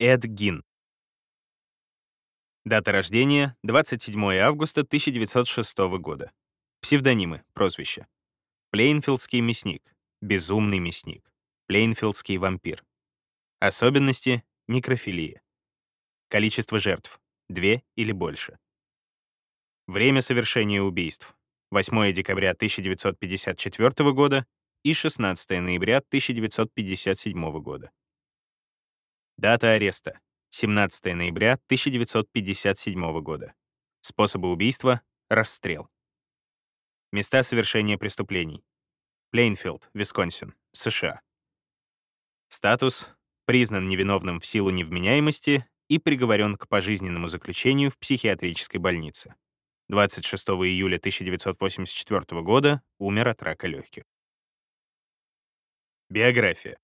Эд Гин. Дата рождения — 27 августа 1906 года. Псевдонимы, прозвища. Плейнфилдский мясник, безумный мясник, Плейнфилдский вампир. Особенности — некрофилия. Количество жертв — две или больше. Время совершения убийств — 8 декабря 1954 года и 16 ноября 1957 года. Дата ареста — 17 ноября 1957 года. Способы убийства — расстрел. Места совершения преступлений. Плейнфилд, Висконсин, США. Статус — признан невиновным в силу невменяемости и приговорен к пожизненному заключению в психиатрической больнице. 26 июля 1984 года умер от рака легких. Биография.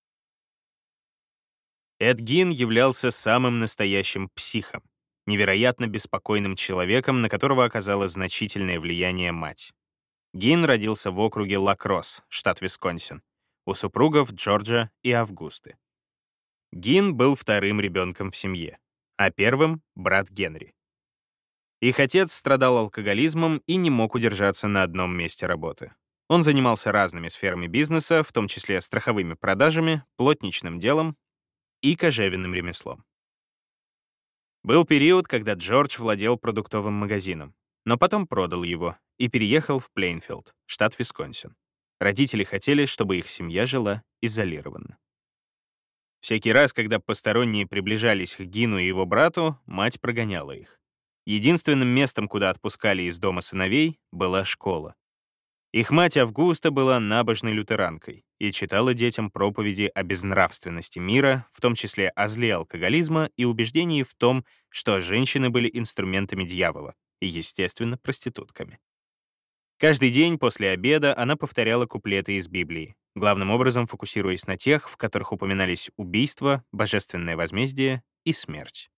Эд Гин являлся самым настоящим психом, невероятно беспокойным человеком, на которого оказало значительное влияние мать. Гин родился в округе Лакросс, штат Висконсин, у супругов Джорджа и Августы. Гин был вторым ребенком в семье, а первым — брат Генри. Их отец страдал алкоголизмом и не мог удержаться на одном месте работы. Он занимался разными сферами бизнеса, в том числе страховыми продажами, плотничным делом и кожевенным ремеслом. Был период, когда Джордж владел продуктовым магазином, но потом продал его и переехал в Плейнфилд, штат Висконсин. Родители хотели, чтобы их семья жила изолированно. Всякий раз, когда посторонние приближались к Гину и его брату, мать прогоняла их. Единственным местом, куда отпускали из дома сыновей, была школа. Их мать Августа была набожной лютеранкой и читала детям проповеди о безнравственности мира, в том числе о зле алкоголизма и убеждении в том, что женщины были инструментами дьявола и, естественно, проститутками. Каждый день после обеда она повторяла куплеты из Библии, главным образом фокусируясь на тех, в которых упоминались убийство, божественное возмездие и смерть.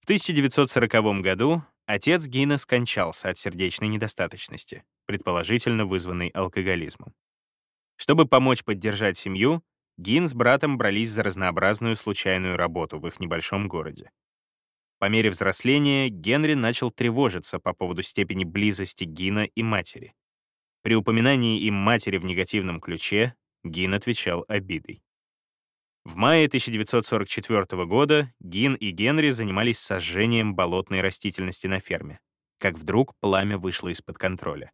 В 1940 году отец Гина скончался от сердечной недостаточности, предположительно вызванной алкоголизмом. Чтобы помочь поддержать семью, Гин с братом брались за разнообразную случайную работу в их небольшом городе. По мере взросления Генри начал тревожиться по поводу степени близости Гина и матери. При упоминании им матери в негативном ключе Гин отвечал обидой. В мае 1944 года Гин и Генри занимались сожжением болотной растительности на ферме, как вдруг пламя вышло из-под контроля.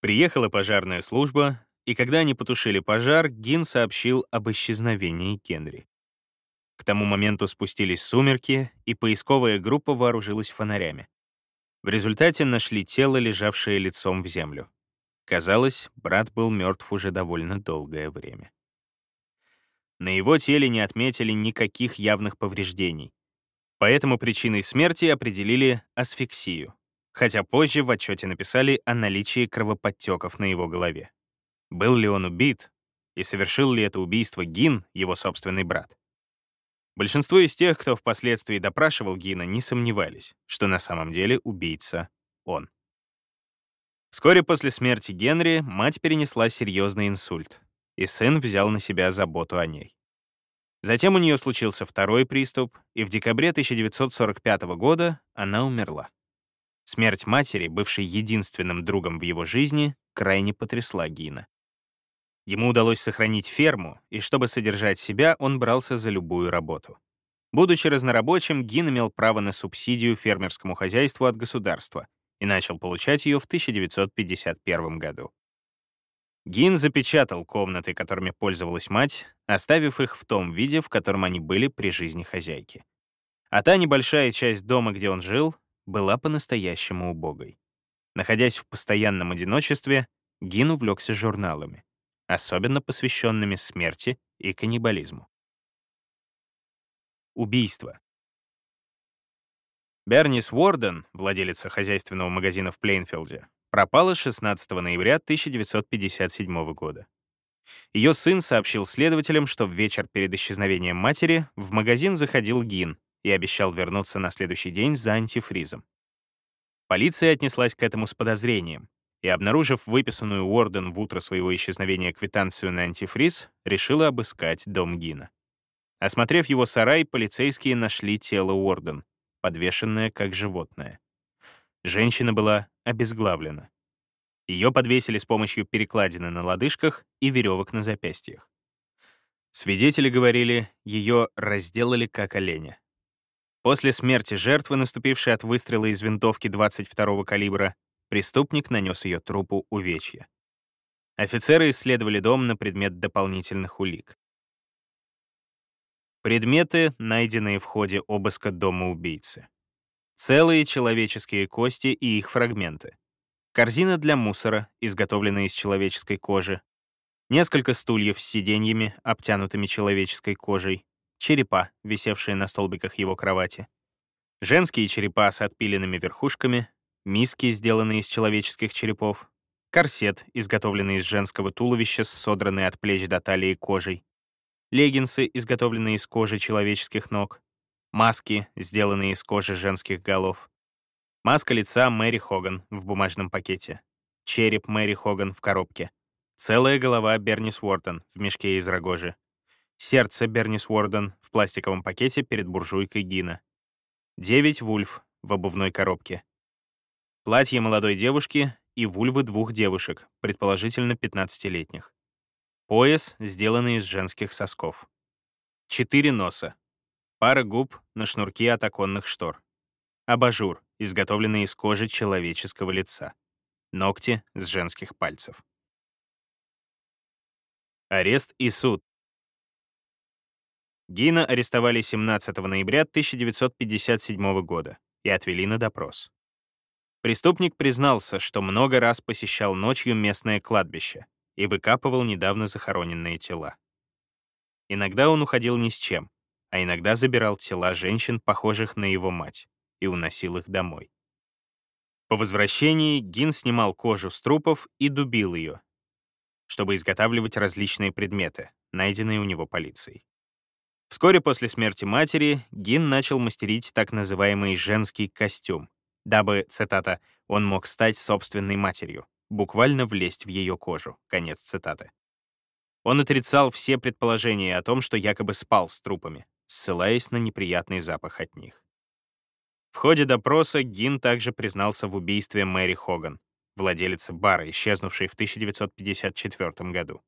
Приехала пожарная служба, и когда они потушили пожар, Гин сообщил об исчезновении Генри. К тому моменту спустились сумерки, и поисковая группа вооружилась фонарями. В результате нашли тело, лежавшее лицом в землю. Казалось, брат был мертв уже довольно долгое время. На его теле не отметили никаких явных повреждений. Поэтому причиной смерти определили асфиксию, хотя позже в отчете написали о наличии кровоподтеков на его голове. Был ли он убит, и совершил ли это убийство Гин, его собственный брат? Большинство из тех, кто впоследствии допрашивал Гина, не сомневались, что на самом деле убийца — он. Вскоре после смерти Генри мать перенесла серьезный инсульт, и сын взял на себя заботу о ней. Затем у нее случился второй приступ, и в декабре 1945 года она умерла. Смерть матери, бывшей единственным другом в его жизни, крайне потрясла Гина. Ему удалось сохранить ферму, и чтобы содержать себя, он брался за любую работу. Будучи разнорабочим, Гин имел право на субсидию фермерскому хозяйству от государства и начал получать ее в 1951 году. Гин запечатал комнаты, которыми пользовалась мать, оставив их в том виде, в котором они были при жизни хозяйки. А та небольшая часть дома, где он жил, была по-настоящему убогой. Находясь в постоянном одиночестве, Гин увлекся журналами, особенно посвященными смерти и каннибализму. Убийство. Бернис Уорден, владелица хозяйственного магазина в Плейнфилде, пропала 16 ноября 1957 года. Ее сын сообщил следователям, что в вечер перед исчезновением матери в магазин заходил Гин, и обещал вернуться на следующий день за антифризом. Полиция отнеслась к этому с подозрением и, обнаружив выписанную Уорден в утро своего исчезновения квитанцию на антифриз, решила обыскать дом Гина. Осмотрев его сарай, полицейские нашли тело Уорден, подвешенное как животное. Женщина была обезглавлена. Ее подвесили с помощью перекладины на лодыжках и веревок на запястьях. Свидетели говорили, ее разделали как оленя. После смерти жертвы, наступившей от выстрела из винтовки 22-го калибра, преступник нанес ее трупу увечья. Офицеры исследовали дом на предмет дополнительных улик. Предметы, найденные в ходе обыска дома убийцы. Целые человеческие кости и их фрагменты. Корзина для мусора, изготовленная из человеческой кожи. Несколько стульев с сиденьями, обтянутыми человеческой кожей. Черепа, висевшие на столбиках его кровати. Женские черепа с отпиленными верхушками. Миски, сделанные из человеческих черепов. Корсет, изготовленный из женского туловища с содранной от плеч до талии кожей леггинсы, изготовленные из кожи человеческих ног, маски, сделанные из кожи женских голов, маска лица Мэри Хоган в бумажном пакете, череп Мэри Хоган в коробке, целая голова Бернис Уортон в мешке из рогожи, сердце Бернис Уорден в пластиковом пакете перед буржуйкой Гина, девять вульф в обувной коробке, платье молодой девушки и вульвы двух девушек, предположительно 15-летних. Пояс, сделанный из женских сосков. Четыре носа. Пара губ на шнурке от оконных штор. Абажур, изготовленный из кожи человеческого лица. Ногти с женских пальцев. Арест и суд. Гина арестовали 17 ноября 1957 года и отвели на допрос. Преступник признался, что много раз посещал ночью местное кладбище, и выкапывал недавно захороненные тела. Иногда он уходил ни с чем, а иногда забирал тела женщин, похожих на его мать, и уносил их домой. По возвращении Гин снимал кожу с трупов и дубил ее, чтобы изготавливать различные предметы, найденные у него полицией. Вскоре после смерти матери Гин начал мастерить так называемый «женский костюм», дабы, цитата, «он мог стать собственной матерью» буквально влезть в ее кожу. Конец цитаты. Он отрицал все предположения о том, что якобы спал с трупами, ссылаясь на неприятный запах от них. В ходе допроса Гин также признался в убийстве Мэри Хоган, владелицы бара, исчезнувшей в 1954 году.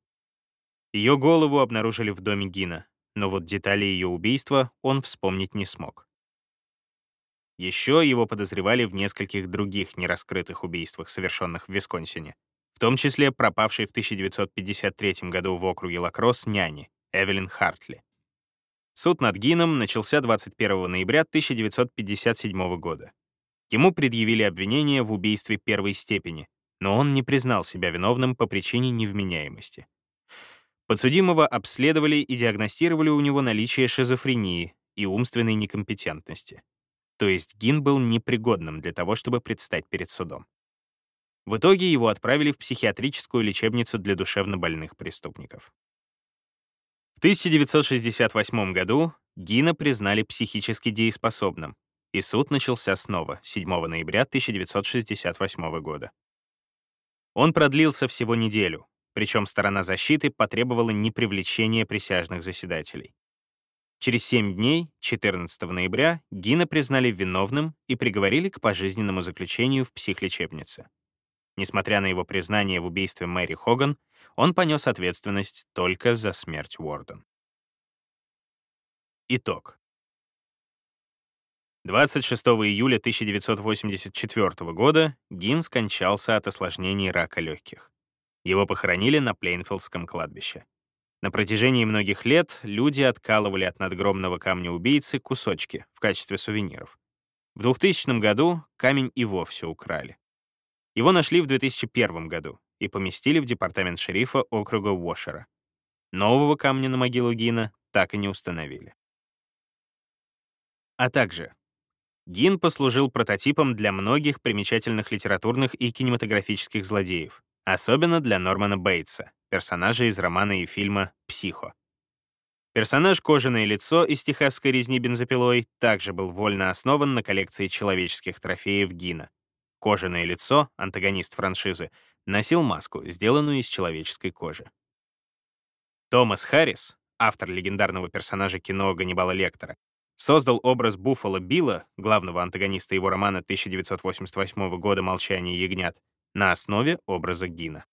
Ее голову обнаружили в доме Гина, но вот детали ее убийства он вспомнить не смог. Еще его подозревали в нескольких других нераскрытых убийствах, совершенных в Висконсине, в том числе пропавшей в 1953 году в округе Лакросс няни Эвелин Хартли. Суд над Гином начался 21 ноября 1957 года. Ему предъявили обвинение в убийстве первой степени, но он не признал себя виновным по причине невменяемости. Подсудимого обследовали и диагностировали у него наличие шизофрении и умственной некомпетентности то есть Гин был непригодным для того, чтобы предстать перед судом. В итоге его отправили в психиатрическую лечебницу для душевнобольных преступников. В 1968 году Гина признали психически дееспособным, и суд начался снова 7 ноября 1968 года. Он продлился всего неделю, причем сторона защиты потребовала непривлечения присяжных заседателей. Через 7 дней, 14 ноября, Гина признали виновным и приговорили к пожизненному заключению в психлечебнице. Несмотря на его признание в убийстве Мэри Хоган, он понес ответственность только за смерть Уорден. Итог. 26 июля 1984 года Гин скончался от осложнений рака легких. Его похоронили на Плейнфилдском кладбище. На протяжении многих лет люди откалывали от надгромного камня убийцы кусочки в качестве сувениров. В 2000 году камень и вовсе украли. Его нашли в 2001 году и поместили в департамент шерифа округа Уошера. Нового камня на могилу Гина так и не установили. А также Гин послужил прототипом для многих примечательных литературных и кинематографических злодеев, особенно для Нормана Бейтса, персонажа из романа и фильма «Психо». Персонаж «Кожаное лицо» из техасской резни бензопилой также был вольно основан на коллекции человеческих трофеев Гина. «Кожаное лицо», антагонист франшизы, носил маску, сделанную из человеческой кожи. Томас Харрис, автор легендарного персонажа кино Ганнибала Лектора, создал образ Буффало Билла, главного антагониста его романа 1988 года «Молчание ягнят», на основе образа Гина.